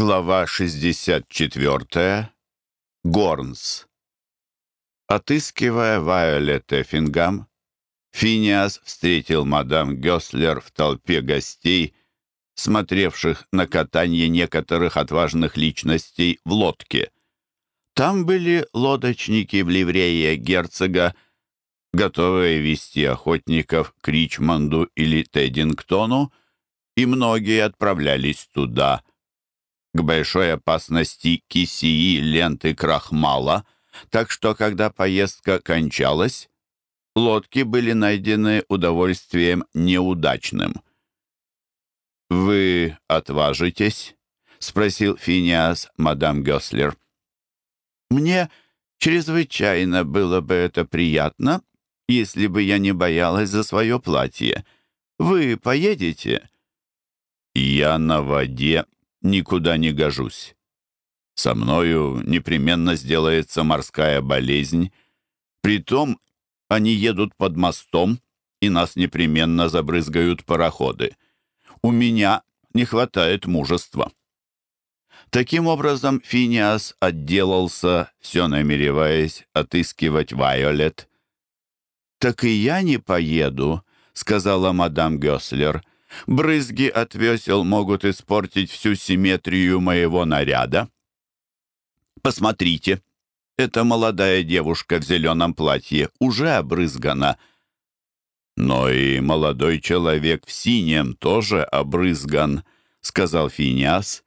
Глава 64. Горнс. Отыскивая Вайолет Эффингам, Финиас встретил мадам Гёслер в толпе гостей, смотревших на катание некоторых отважных личностей в лодке. Там были лодочники в ливрее герцога, готовые вести охотников к Ричмонду или Теддингтону, и многие отправлялись туда – к большой опасности кисии ленты крахмала, так что, когда поездка кончалась, лодки были найдены удовольствием неудачным. «Вы отважитесь?» — спросил Финиас мадам Гёслер. «Мне чрезвычайно было бы это приятно, если бы я не боялась за свое платье. Вы поедете?» «Я на воде никуда не гожусь. Со мною непременно сделается морская болезнь. Притом они едут под мостом, и нас непременно забрызгают пароходы. У меня не хватает мужества. Таким образом, Финиас отделался, все намереваясь отыскивать Вайолет. «Так и я не поеду», — сказала мадам Гёслер. Брызги от весел могут испортить всю симметрию моего наряда. Посмотрите, эта молодая девушка в зеленом платье уже обрызгана. Но и молодой человек в синем тоже обрызган, сказал Финиас.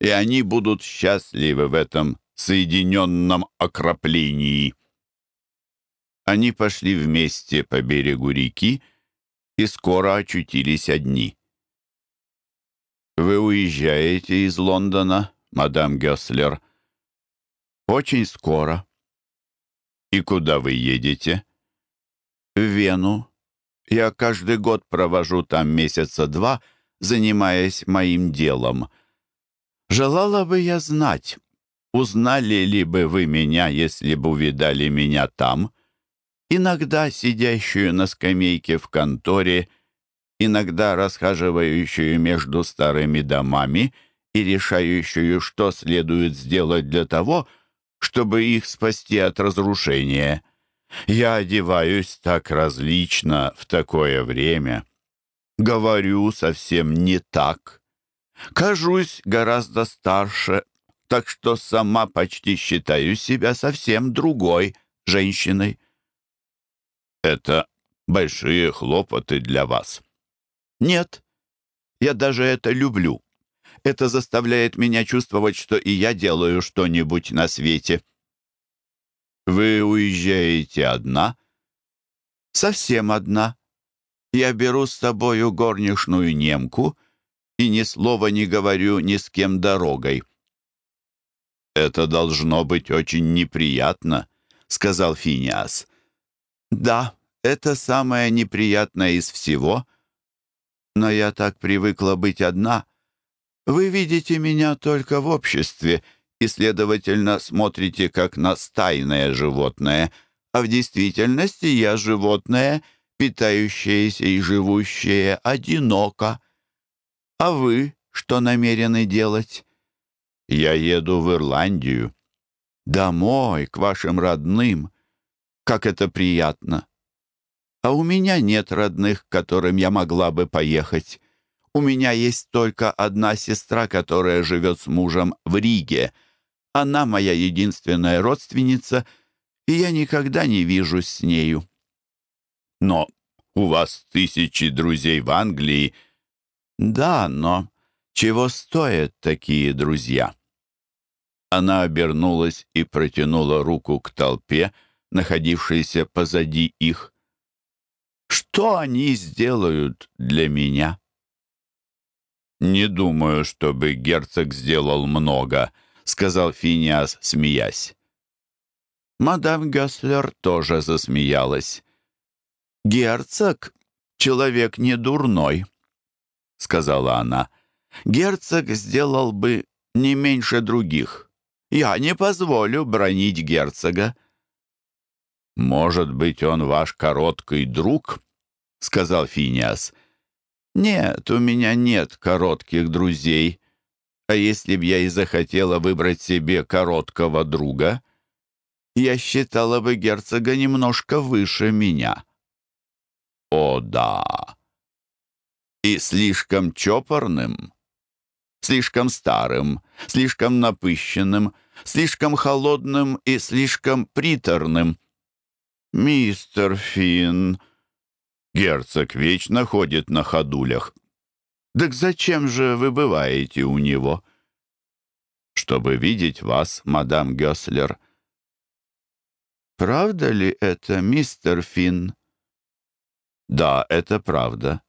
И они будут счастливы в этом соединенном окроплении. Они пошли вместе по берегу реки, и скоро очутились одни. «Вы уезжаете из Лондона, мадам Гёслер?» «Очень скоро». «И куда вы едете?» «В Вену. Я каждый год провожу там месяца два, занимаясь моим делом. Желала бы я знать, узнали ли бы вы меня, если бы увидали меня там?» Иногда сидящую на скамейке в конторе, иногда расхаживающую между старыми домами и решающую, что следует сделать для того, чтобы их спасти от разрушения. Я одеваюсь так различно в такое время. Говорю совсем не так. Кажусь гораздо старше, так что сама почти считаю себя совсем другой женщиной. Это большие хлопоты для вас. Нет, я даже это люблю. Это заставляет меня чувствовать, что и я делаю что-нибудь на свете. Вы уезжаете одна? Совсем одна. Я беру с собою горничную немку и ни слова не говорю ни с кем дорогой. «Это должно быть очень неприятно», — сказал Финиас. «Да, это самое неприятное из всего. Но я так привыкла быть одна. Вы видите меня только в обществе и, следовательно, смотрите как на стайное животное, а в действительности я животное, питающееся и живущее одиноко. А вы что намерены делать? Я еду в Ирландию. Домой, к вашим родным. Как это приятно! А у меня нет родных, к которым я могла бы поехать. У меня есть только одна сестра, которая живет с мужем в Риге. Она моя единственная родственница, и я никогда не вижусь с нею. Но у вас тысячи друзей в Англии. Да, но чего стоят такие друзья? Она обернулась и протянула руку к толпе, находившейся позади их. Что они сделают для меня? «Не думаю, чтобы герцог сделал много», — сказал Финиас, смеясь. Мадам Гасслер тоже засмеялась. «Герцог — человек не дурной», — сказала она. «Герцог сделал бы не меньше других. Я не позволю бронить герцога». «Может быть, он ваш короткий друг?» — сказал Финиас. «Нет, у меня нет коротких друзей», А если б я и захотела выбрать себе короткого друга, я считала бы герцога немножко выше меня. О, да. И слишком чопорным, слишком старым, слишком напыщенным, слишком холодным и слишком приторным. Мистер Финн, герцог вечно ходит на ходулях. Так зачем же вы бываете у него? Чтобы видеть вас, мадам Гёслер. Правда ли это, мистер Финн? Да, это правда.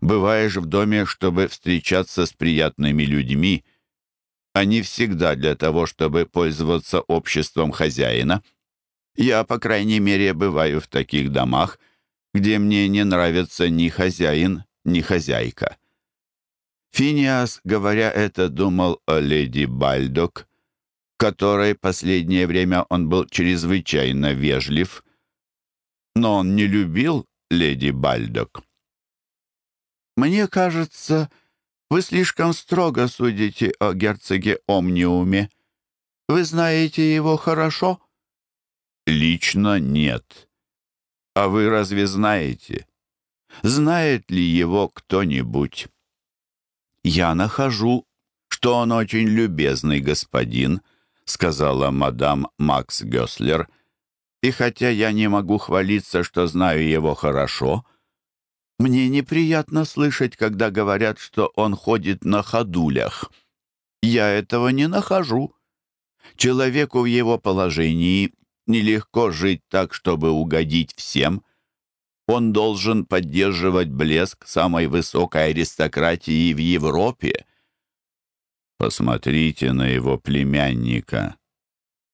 Бываешь в доме, чтобы встречаться с приятными людьми, а не всегда для того, чтобы пользоваться обществом хозяина. Я, по крайней мере, бываю в таких домах, где мне не нравится ни хозяин, ни хозяйка. Финиас, говоря это, думал о леди Бальдок, которой последнее время он был чрезвычайно вежлив, но он не любил леди Бальдок. «Мне кажется, вы слишком строго судите о герцоге Омниуме. Вы знаете его хорошо?» «Лично нет. А вы разве знаете? Знает ли его кто-нибудь?» «Я нахожу, что он очень любезный господин», сказала мадам Макс Гёслер, «и хотя я не могу хвалиться, что знаю его хорошо, мне неприятно слышать, когда говорят, что он ходит на ходулях. Я этого не нахожу. Человеку в его положении нелегко жить так, чтобы угодить всем. Он должен поддерживать блеск самой высокой аристократии в Европе. Посмотрите на его племянника,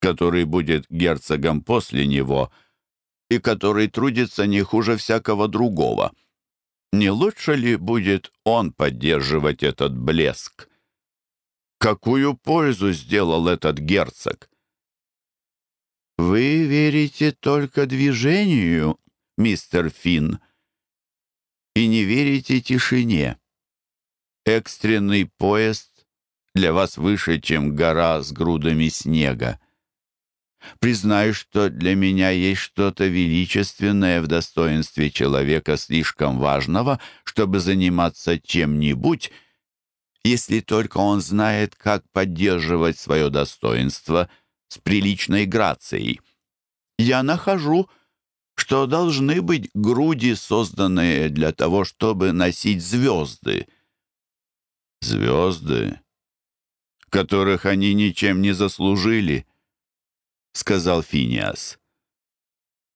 который будет герцогом после него и который трудится не хуже всякого другого. Не лучше ли будет он поддерживать этот блеск? Какую пользу сделал этот герцог? Вы верите только движению, мистер Финн, и не верите тишине. Экстренный поезд для вас выше, чем гора с грудами снега. Признаю, что для меня есть что-то величественное в достоинстве человека слишком важного, чтобы заниматься чем-нибудь, если только он знает, как поддерживать свое достоинство с приличной грацией. Я нахожу, что должны быть груди, созданные для того, чтобы носить звезды. Звезды, которых они ничем не заслужили —— сказал Финиас.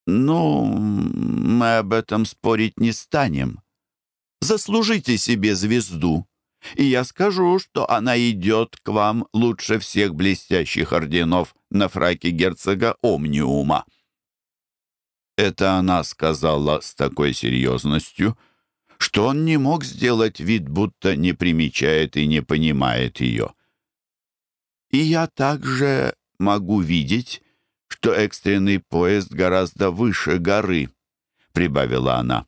«Ну, мы об этом спорить не станем. Заслужите себе звезду, и я скажу, что она идет к вам лучше всех блестящих орденов на фраке герцога Омниума». Это она сказала с такой серьезностью, что он не мог сделать вид, будто не примечает и не понимает ее. «И я также могу видеть, что экстренный поезд гораздо выше горы», — прибавила она.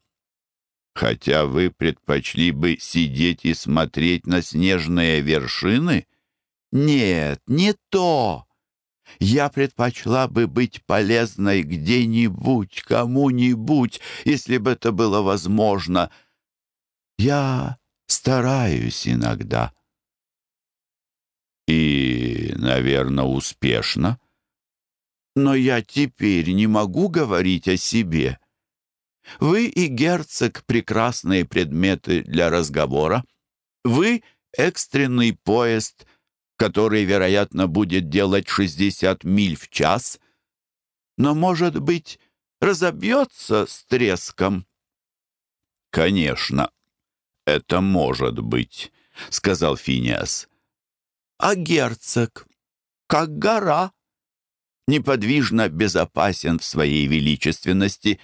«Хотя вы предпочли бы сидеть и смотреть на снежные вершины?» «Нет, не то. Я предпочла бы быть полезной где-нибудь, кому-нибудь, если бы это было возможно. Я стараюсь иногда». «И, наверное, успешно?» Но я теперь не могу говорить о себе. Вы и герцог — прекрасные предметы для разговора. Вы — экстренный поезд, который, вероятно, будет делать 60 миль в час, но, может быть, разобьется с треском. «Конечно, это может быть», — сказал Финиас. «А герцог, как гора, неподвижно безопасен в своей величественности,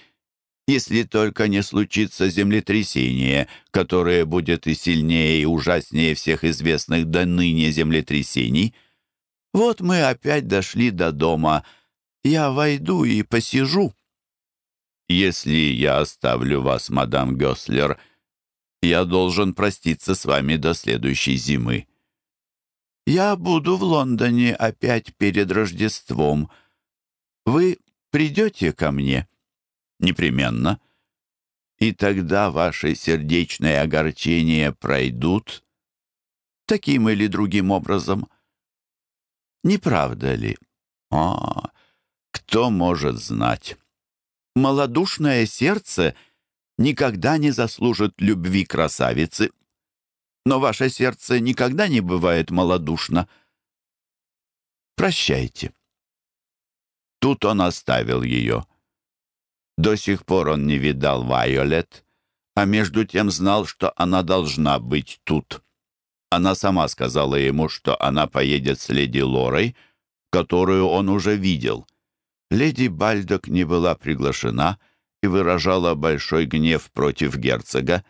если только не случится землетрясение, которое будет и сильнее, и ужаснее всех известных до ныне землетрясений. Вот мы опять дошли до дома. Я войду и посижу. Если я оставлю вас, мадам Гёслер, я должен проститься с вами до следующей зимы. Я буду в Лондоне опять перед Рождеством. Вы придете ко мне?» «Непременно. И тогда ваши сердечные огорчения пройдут таким или другим образом. Не правда ли? А, кто может знать? Молодушное сердце никогда не заслужит любви красавицы, но ваше сердце никогда не бывает малодушно. Прощайте. Тут он оставил ее. До сих пор он не видал Вайолет, а между тем знал, что она должна быть тут. Она сама сказала ему, что она поедет с леди Лорой, которую он уже видел. Леди Бальдок не была приглашена и выражала большой гнев против герцога.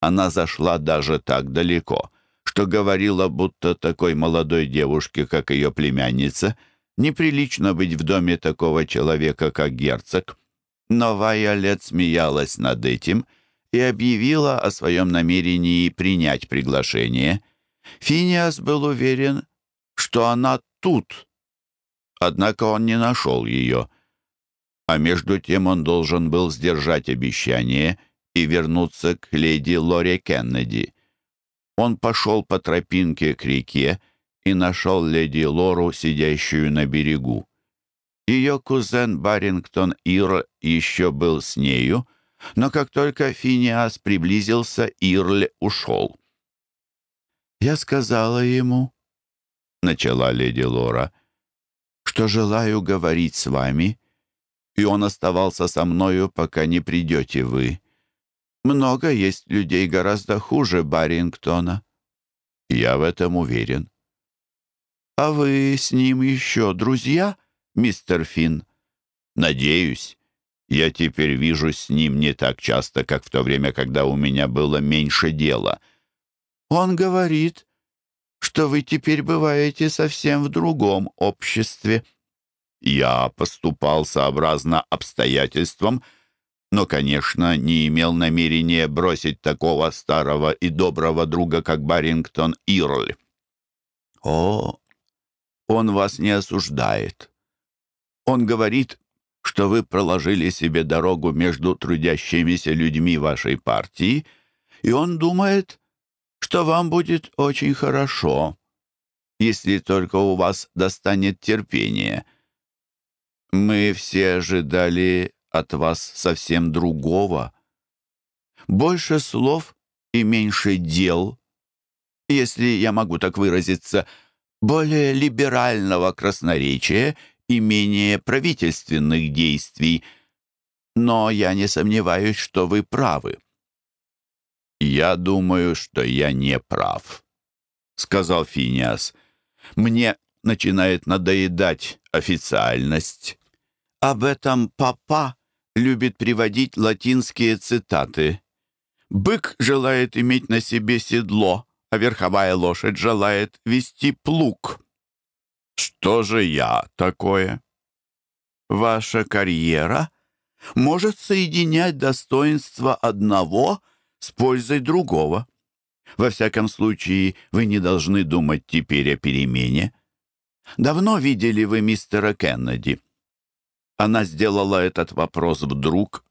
Она зашла даже так далеко, что говорила, будто такой молодой девушке, как ее племянница, неприлично быть в доме такого человека, как герцог. Но Вайолет смеялась над этим — и объявила о своем намерении принять приглашение. Финиас был уверен, что она тут, однако он не нашел ее. А между тем он должен был сдержать обещание и вернуться к леди Лоре Кеннеди. Он пошел по тропинке к реке и нашел леди Лору, сидящую на берегу. Ее кузен Барингтон Ир еще был с нею, но как только Финиас приблизился, Ирль ушел. «Я сказала ему», — начала леди Лора, «что желаю говорить с вами, и он оставался со мною, пока не придете вы. Много есть людей гораздо хуже Барингтона. Я в этом уверен». «А вы с ним еще друзья, мистер Финн?» «Надеюсь. Я теперь вижусь с ним не так часто, как в то время, когда у меня было меньше дела». Он говорит, что вы теперь бываете совсем в другом обществе. Я поступал сообразно обстоятельствам, но, конечно, не имел намерения бросить такого старого и доброго друга, как Барингтон Ирль. О, он вас не осуждает. Он говорит, что вы проложили себе дорогу между трудящимися людьми вашей партии, и он думает, что вам будет очень хорошо, если только у вас достанет терпения. Мы все ожидали от вас совсем другого. Больше слов и меньше дел, если я могу так выразиться, более либерального красноречия и менее правительственных действий. Но я не сомневаюсь, что вы правы. «Я думаю, что я не прав», — сказал Финиас. «Мне начинает надоедать официальность. Об этом папа любит приводить латинские цитаты. Бык желает иметь на себе седло, а верховая лошадь желает вести плуг. Что же я такое? Ваша карьера может соединять достоинства одного — с пользой другого. Во всяком случае, вы не должны думать теперь о перемене. Давно видели вы мистера Кеннеди?» Она сделала этот вопрос вдруг,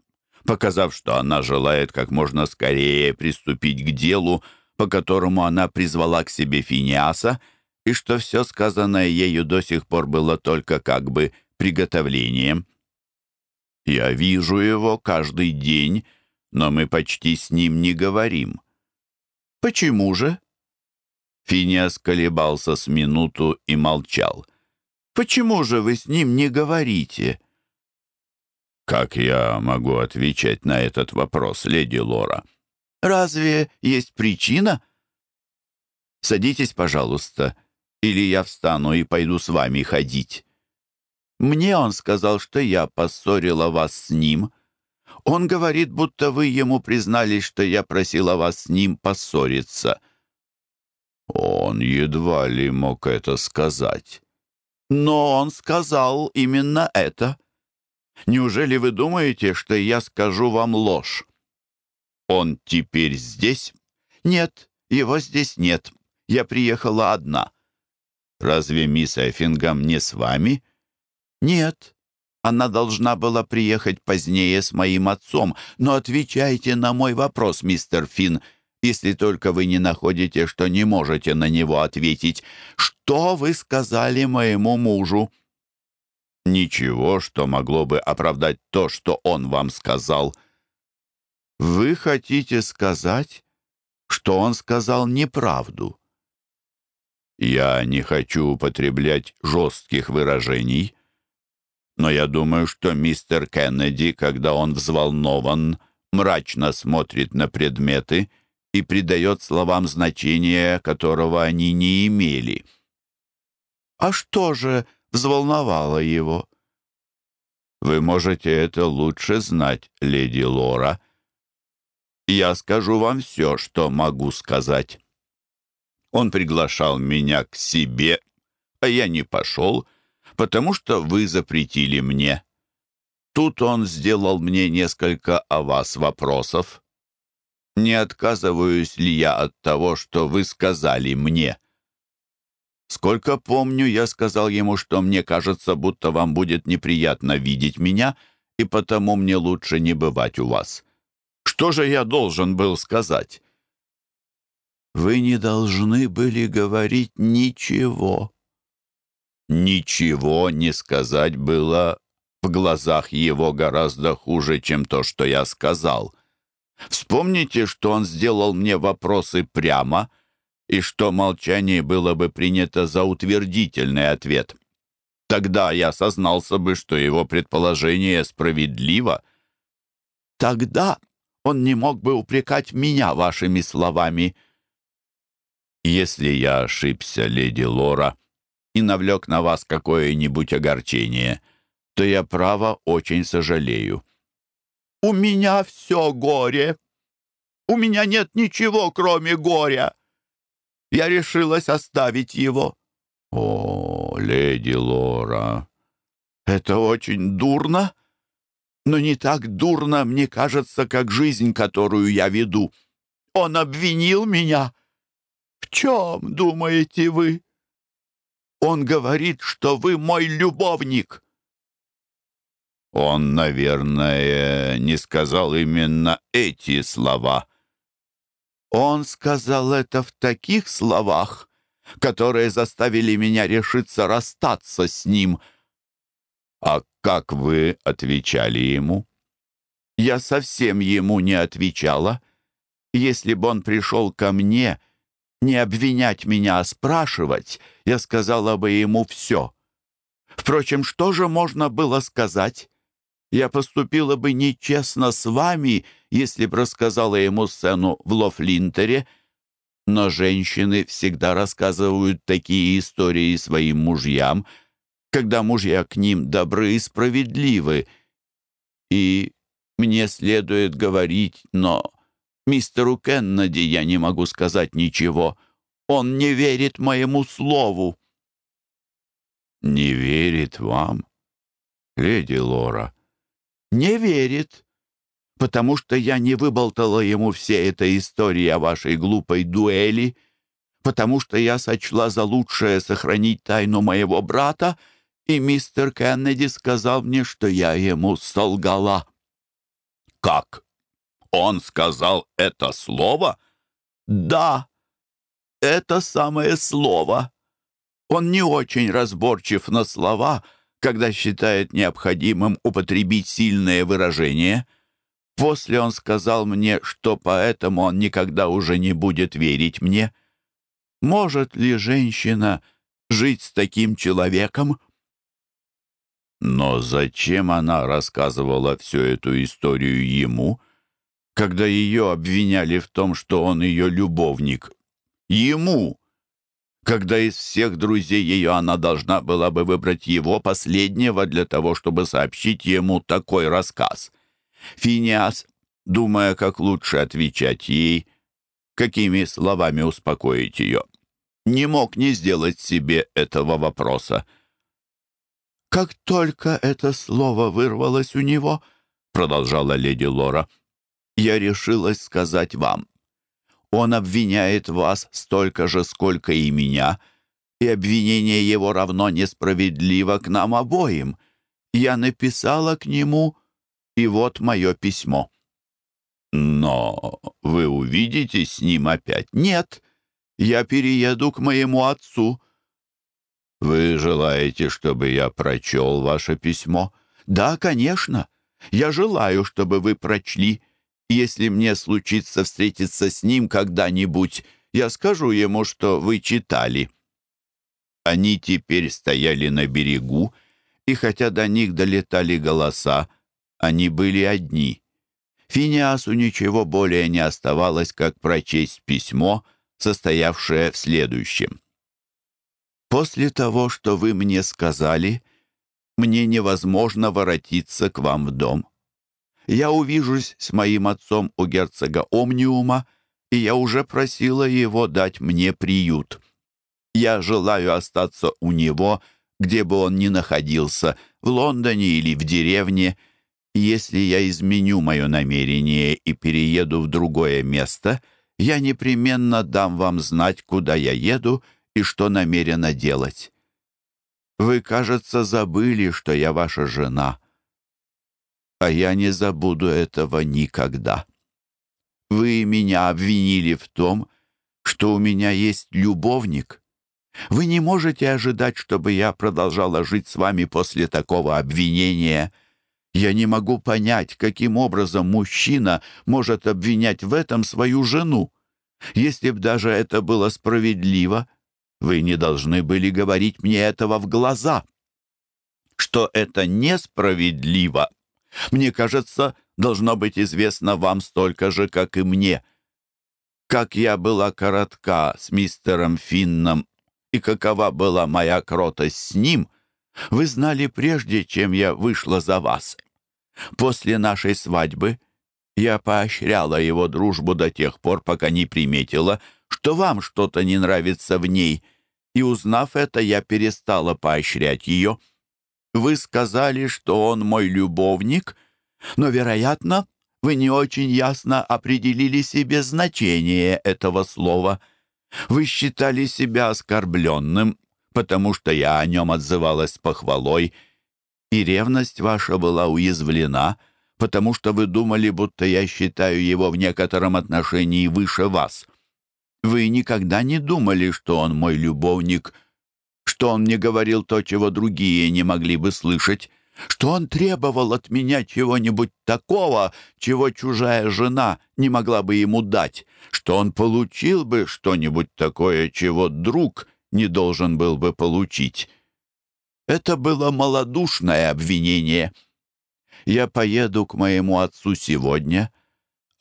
показав, что она желает как можно скорее приступить к делу, по которому она призвала к себе Финиаса, и что все сказанное ею до сих пор было только как бы приготовлением. «Я вижу его каждый день», но мы почти с ним не говорим». «Почему же?» Финиас колебался с минуту и молчал. «Почему же вы с ним не говорите?» «Как я могу отвечать на этот вопрос, леди Лора?» «Разве есть причина?» «Садитесь, пожалуйста, или я встану и пойду с вами ходить». «Мне он сказал, что я поссорила вас с ним, он говорит, будто вы ему признались, что я просила вас с ним поссориться». Он едва ли мог это сказать. Но он сказал именно это. Неужели вы думаете, что я скажу вам ложь? Он теперь здесь? Нет, его здесь нет. Я приехала одна. Разве мисс Эффингам не с вами?» «Нет. Она должна была приехать позднее с моим отцом. Но отвечайте на мой вопрос, мистер Финн, если только вы не находите, что не можете на него ответить. Что вы сказали моему мужу?» «Ничего, что могло бы оправдать то, что он вам сказал». «Вы хотите сказать, что он сказал неправду?» «Я не хочу употреблять жестких выражений, но я думаю, что мистер Кеннеди, когда он взволнован, мрачно смотрит на предметы и придает словам значение, которого они не имели». «А что же взволновало его?» «Вы можете это лучше знать, леди Лора», я скажу вам все, что могу сказать. Он приглашал меня к себе, а я не пошел, потому что вы запретили мне. Тут он сделал мне несколько о вас вопросов. Не отказываюсь ли я от того, что вы сказали мне? Сколько помню, я сказал ему, что мне кажется, будто вам будет неприятно видеть меня, и потому мне лучше не бывать у вас. Что же я должен был сказать?» «Вы не должны были говорить ничего». «Ничего не сказать было в глазах его гораздо хуже, чем то, что я сказал. Вспомните, что он сделал мне вопросы прямо, и что молчание было бы принято за утвердительный ответ. Тогда я сознался бы, что его предположение справедливо». «Тогда он не мог бы упрекать меня вашими словами». «Если я ошибся, леди Лора, и навлек на вас какое-нибудь огорчение, то я, право, очень сожалею». «У меня все горе. У меня нет ничего, кроме горя. Я решилась оставить его». «О, леди Лора, это очень дурно но не так дурно, мне кажется, как жизнь, которую я веду. Он обвинил меня. Чем, думаете вы? Он говорит, что вы мой любовник. Он, наверное, не сказал именно эти слова. Он сказал это в таких словах, которые заставили меня решиться расстаться с ним. А как вы отвечали ему? Я совсем ему не отвечала. Если бы он пришел ко мне, не обвинять меня, а спрашивать, я сказала бы ему все. Впрочем, что же можно было сказать? Я поступила бы нечестно с вами, если бы рассказала ему сцену в Лофлинтере, но женщины всегда рассказывают такие истории своим мужьям — когда мужья к ним добры и справедливы. И мне следует говорить, но мистеру Кеннеди я не могу сказать ничего. Он не верит моему слову». «Не верит вам, леди Лора?» «Не верит, потому что я не выболтала ему все этой истории о вашей глупой дуэли, потому что я сочла за лучшее сохранить тайну моего брата, и мистер Кеннеди сказал мне, что я ему солгала». «Как? Он сказал это слово?» «Да, это самое слово. Он не очень разборчив на слова, когда считает необходимым употребить сильное выражение. После он сказал мне, что поэтому он никогда уже не будет верить мне. Может ли женщина жить с таким человеком?» Но зачем она рассказывала всю эту историю ему, когда ее обвиняли в том, что он ее любовник? Ему! Когда из всех друзей ее она должна была бы выбрать его последнего для того, чтобы сообщить ему такой рассказ. Финиас, думая, как лучше отвечать ей, какими словами успокоить ее, не мог не сделать себе этого вопроса. «Как только это слово вырвалось у него, — продолжала леди Лора, — я решилась сказать вам. Он обвиняет вас столько же, сколько и меня, и обвинение его равно несправедливо к нам обоим. Я написала к нему, и вот мое письмо». «Но вы увидитесь с ним опять?» «Нет, я перееду к моему отцу». «Вы желаете, чтобы я прочел ваше письмо?» «Да, конечно. Я желаю, чтобы вы прочли. Если мне случится встретиться с ним когда-нибудь, я скажу ему, что вы читали». Они теперь стояли на берегу, и хотя до них долетали голоса, они были одни. Финиасу ничего более не оставалось, как прочесть письмо, состоявшее в следующем. «После того, что вы мне сказали, мне невозможно воротиться к вам в дом. Я увижусь с моим отцом у герцога Омниума, и я уже просила его дать мне приют. Я желаю остаться у него, где бы он ни находился, в Лондоне или в деревне. Если я изменю мое намерение и перееду в другое место, я непременно дам вам знать, куда я еду и что намерена делать. Вы, кажется, забыли, что я ваша жена» а я не забуду этого никогда. Вы меня обвинили в том, что у меня есть любовник. Вы не можете ожидать, чтобы я продолжала жить с вами после такого обвинения. Я не могу понять, каким образом мужчина может обвинять в этом свою жену. Если б даже это было справедливо, вы не должны были говорить мне этого в глаза. Что это несправедливо, мне кажется, должно быть известно вам столько же, как и мне. Как я была коротка с мистером Финном и какова была моя кротость с ним, вы знали прежде, чем я вышла за вас. После нашей свадьбы я поощряла его дружбу до тех пор, пока не приметила, что вам что-то не нравится в ней, и, узнав это, я перестала поощрять ее. Вы сказали, что он мой любовник, но, вероятно, вы не очень ясно определили себе значение этого слова. Вы считали себя оскорбленным, потому что я о нем отзывалась похвалой, и ревность ваша была уязвлена, потому что вы думали, будто я считаю его в некотором отношении выше вас. Вы никогда не думали, что он мой любовник — что он мне говорил то, чего другие не могли бы слышать, что он требовал от меня чего-нибудь такого, чего чужая жена не могла бы ему дать, что он получил бы что-нибудь такое, чего друг не должен был бы получить. Это было малодушное обвинение. Я поеду к моему отцу сегодня,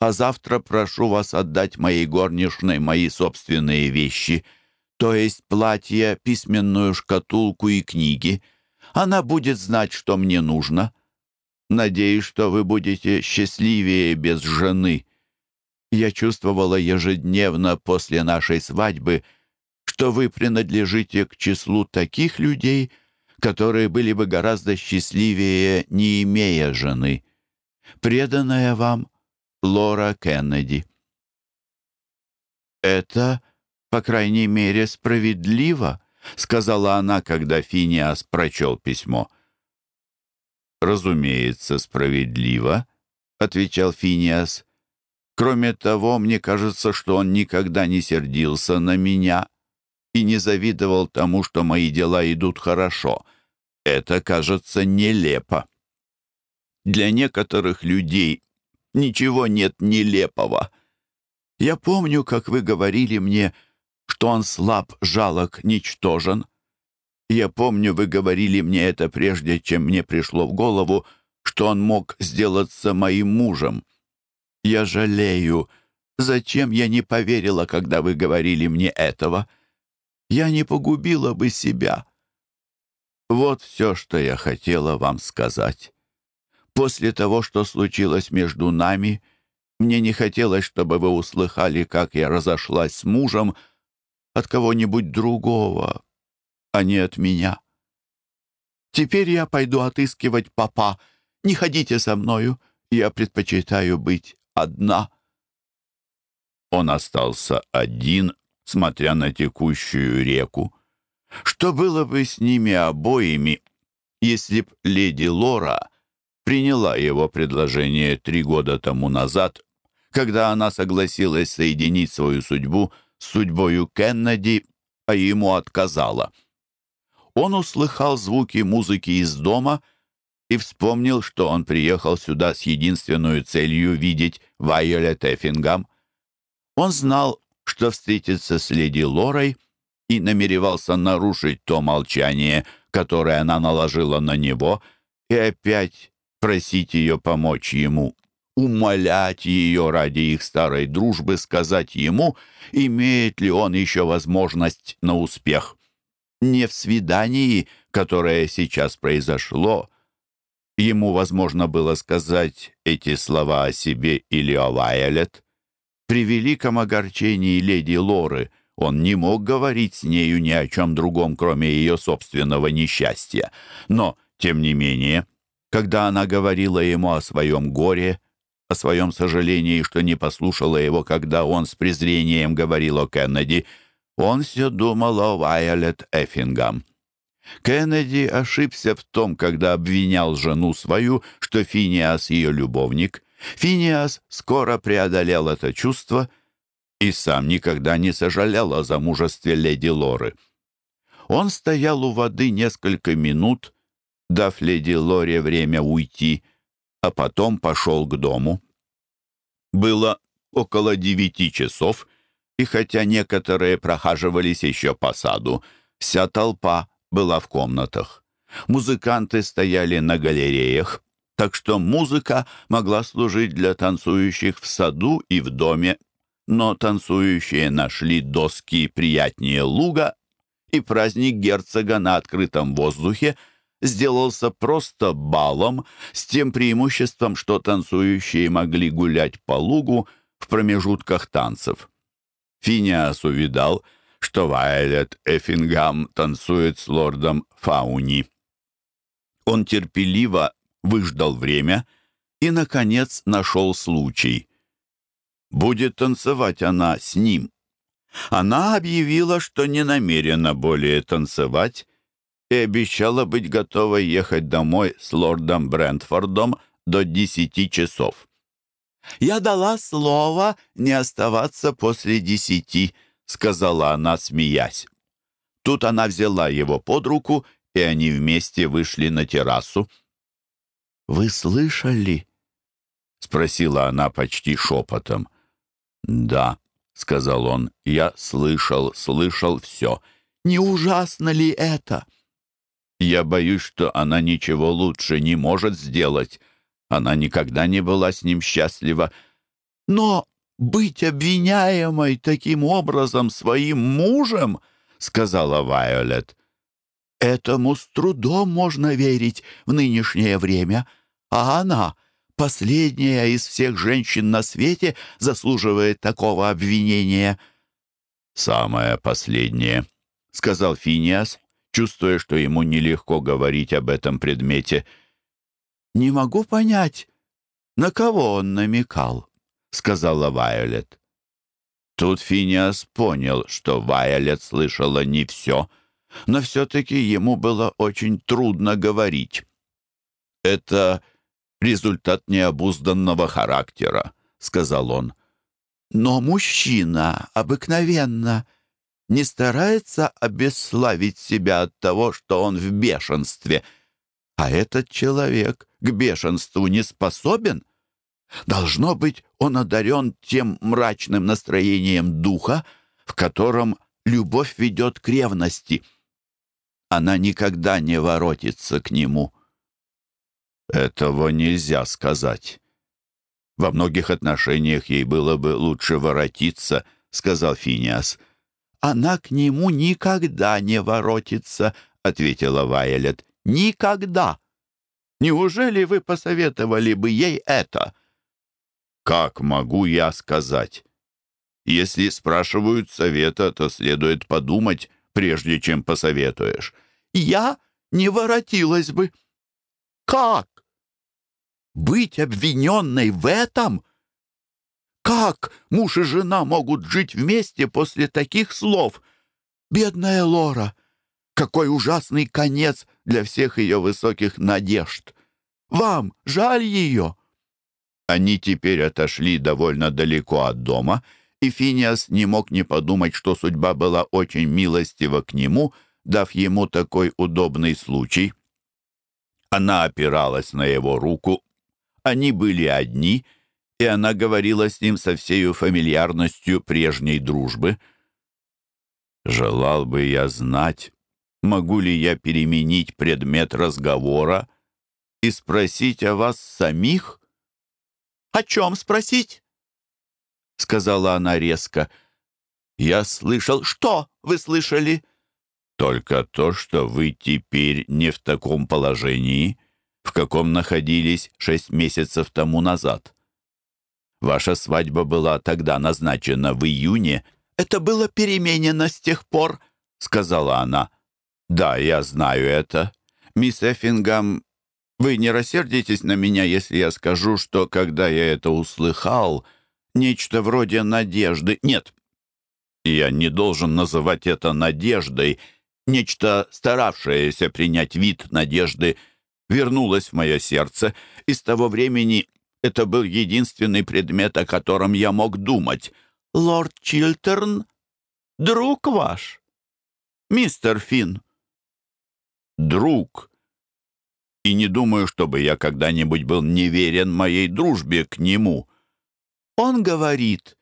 а завтра прошу вас отдать моей горничной мои собственные вещи — то есть платье, письменную шкатулку и книги. Она будет знать, что мне нужно. Надеюсь, что вы будете счастливее без жены. Я чувствовала ежедневно после нашей свадьбы, что вы принадлежите к числу таких людей, которые были бы гораздо счастливее, не имея жены. Преданная вам Лора Кеннеди. Это по крайней мере, справедливо», — сказала она, когда Финиас прочел письмо. «Разумеется, справедливо», — отвечал Финиас. «Кроме того, мне кажется, что он никогда не сердился на меня и не завидовал тому, что мои дела идут хорошо. Это кажется нелепо. Для некоторых людей ничего нет нелепого. Я помню, как вы говорили мне, — что он слаб, жалок, ничтожен. Я помню, вы говорили мне это прежде, чем мне пришло в голову, что он мог сделаться моим мужем. Я жалею. Зачем я не поверила, когда вы говорили мне этого? Я не погубила бы себя. Вот все, что я хотела вам сказать. После того, что случилось между нами, мне не хотелось, чтобы вы услыхали, как я разошлась с мужем, от кого-нибудь другого, а не от меня. Теперь я пойду отыскивать папа. Не ходите со мною, я предпочитаю быть одна». Он остался один, смотря на текущую реку. Что было бы с ними обоими, если б леди Лора приняла его предложение три года тому назад, когда она согласилась соединить свою судьбу судьбою Кеннеди, а ему отказала. Он услыхал звуки музыки из дома и вспомнил, что он приехал сюда с единственной целью видеть Вайолет Эффингам. Он знал, что встретится с леди Лорой и намеревался нарушить то молчание, которое она наложила на него, и опять просить ее помочь ему, умолять ее ради их старой дружбы, сказать ему, имеет ли он еще возможность на успех. Не в свидании, которое сейчас произошло, ему возможно было сказать эти слова о себе или о Вайолет. При великом огорчении леди Лоры он не мог говорить с нею ни о чем другом, кроме ее собственного несчастья. Но, тем не менее, когда она говорила ему о своем горе, о своем сожалении, что не послушала его, когда он с презрением говорил о Кеннеди, он все думал о Вайолет Эффингам. Кеннеди ошибся в том, когда обвинял жену свою, что Финиас ее любовник. Финиас скоро преодолел это чувство и сам никогда не сожалел о замужестве леди Лоры. Он стоял у воды несколько минут, дав леди Лоре время уйти, а потом пошел к дому. Было около девяти часов, и хотя некоторые прохаживались еще по саду, вся толпа была в комнатах. Музыканты стояли на галереях, так что музыка могла служить для танцующих в саду и в доме, но танцующие нашли доски приятнее луга, и праздник герцога на открытом воздухе — сделался просто балом с тем преимуществом, что танцующие могли гулять по лугу в промежутках танцев. Финиас увидал, что Вайлет Эффингам танцует с лордом Фауни. Он терпеливо выждал время и, наконец, нашел случай. Будет танцевать она с ним. Она объявила, что не намерена более танцевать, и обещала быть готовой ехать домой с лордом Брентфордом до десяти часов. «Я дала слово не оставаться после десяти», — сказала она, смеясь. Тут она взяла его под руку, и они вместе вышли на террасу. «Вы слышали?» — спросила она почти шепотом. «Да», — сказал он, — «я слышал, слышал все. Не ужасно ли это?» Я боюсь, что она ничего лучше не может сделать. Она никогда не была с ним счастлива. Но быть обвиняемой таким образом своим мужем, сказала Вайолет, этому с трудом можно верить в нынешнее время. А она, последняя из всех женщин на свете, заслуживает такого обвинения. «Самая последняя», — сказал Финиас, чувствуя, что ему нелегко говорить об этом предмете. «Не могу понять, на кого он намекал», — сказала Вайолет. Тут Финиас понял, что Вайолет слышала не все, но все-таки ему было очень трудно говорить. «Это результат необузданного характера», — сказал он. «Но мужчина обыкновенно не старается обесславить себя от того, что он в бешенстве. А этот человек к бешенству не способен. Должно быть, он одарен тем мрачным настроением духа, в котором любовь ведет к ревности. Она никогда не воротится к нему. Этого нельзя сказать. Во многих отношениях ей было бы лучше воротиться, сказал Финиас она к нему никогда не воротится», — ответила Вайолет. «Никогда! Неужели вы посоветовали бы ей это?» «Как могу я сказать? Если спрашивают совета, то следует подумать, прежде чем посоветуешь. Я не воротилась бы. Как? Быть обвиненной в этом?» Как муж и жена могут жить вместе после таких слов? Бедная Лора! Какой ужасный конец для всех ее высоких надежд! Вам жаль ее!» Они теперь отошли довольно далеко от дома, и Финиас не мог не подумать, что судьба была очень милостива к нему, дав ему такой удобный случай. Она опиралась на его руку. Они были одни, и она говорила с ним со всею фамильярностью прежней дружбы. «Желал бы я знать, могу ли я переменить предмет разговора и спросить о вас самих?» «О чем спросить?» — сказала она резко. «Я слышал...» «Что вы слышали?» «Только то, что вы теперь не в таком положении, в каком находились шесть месяцев тому назад. Ваша свадьба была тогда назначена в июне. Это было переменено с тех пор», — сказала она. «Да, я знаю это. Мисс Эффингам вы не рассердитесь на меня, если я скажу, что, когда я это услыхал, нечто вроде надежды... Нет, я не должен называть это надеждой. Нечто, старавшееся принять вид надежды, вернулось в мое сердце, и с того времени это был единственный предмет, о котором я мог думать. «Лорд Чилтерн? Друг ваш? Мистер Финн?» «Друг», и не думаю, чтобы я когда-нибудь был неверен моей дружбе к нему. Он говорит,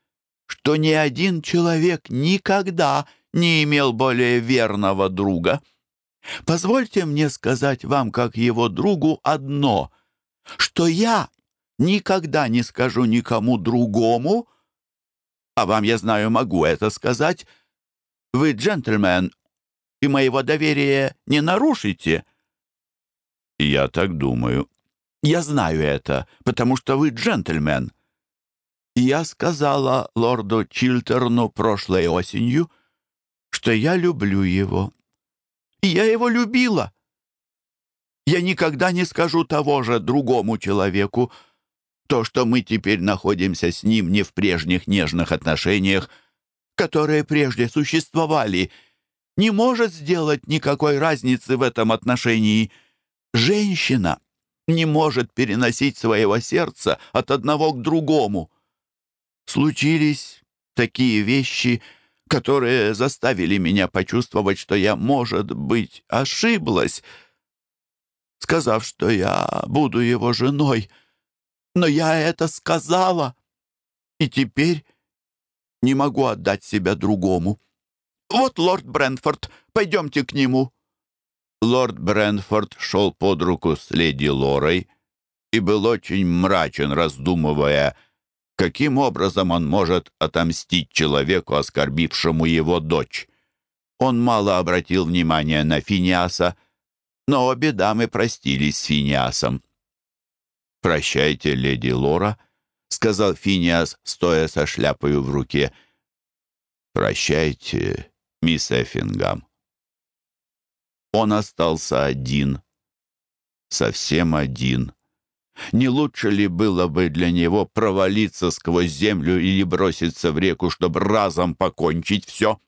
что ни один человек никогда не имел более верного друга. Позвольте мне сказать вам, как его другу, одно, что я никогда не скажу никому другому, а вам, я знаю, могу это сказать, вы джентльмен, и моего доверия не нарушите». «Я так думаю». «Я знаю это, потому что вы джентльмен». Я сказала лорду Чилтерну прошлой осенью, что я люблю его. И я его любила. Я никогда не скажу того же другому человеку. То, что мы теперь находимся с ним не в прежних нежных отношениях, которые прежде существовали, не может сделать никакой разницы в этом отношении — Женщина не может переносить своего сердца от одного к другому. Случились такие вещи, которые заставили меня почувствовать, что я, может быть, ошиблась, сказав, что я буду его женой. Но я это сказала, и теперь не могу отдать себя другому. Вот лорд Брентфорд, пойдемте к нему. Лорд Брэнфорд шел под руку с леди Лорой и был очень мрачен, раздумывая, каким образом он может отомстить человеку, оскорбившему его дочь. Он мало обратил внимания на Финиаса, но обе дамы простились с Финиасом. «Прощайте, леди Лора», — сказал Финиас, стоя со шляпою в руке. «Прощайте, мисс Эффингам». Он остался один. Совсем один. Не лучше ли было бы для него провалиться сквозь землю или броситься в реку, чтобы разом покончить все?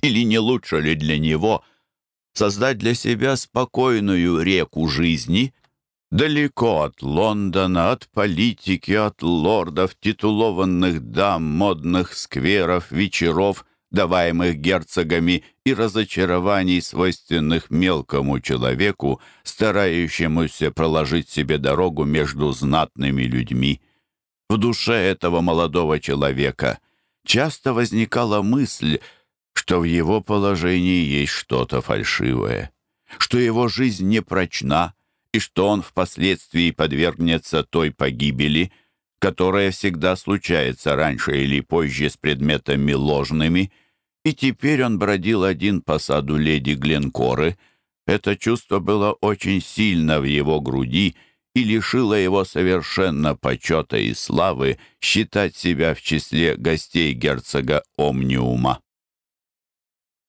Или не лучше ли для него создать для себя спокойную реку жизни, далеко от Лондона, от политики, от лордов, титулованных дам, модных скверов, вечеров, даваемых герцогами, и разочарований, свойственных мелкому человеку, старающемуся проложить себе дорогу между знатными людьми. В душе этого молодого человека часто возникала мысль, что в его положении есть что-то фальшивое, что его жизнь непрочна, и что он впоследствии подвергнется той погибели, которая всегда случается раньше или позже с предметами ложными, и теперь он бродил один по саду леди Гленкоры. Это чувство было очень сильно в его груди и лишило его совершенно почета и славы считать себя в числе гостей герцога Омниума.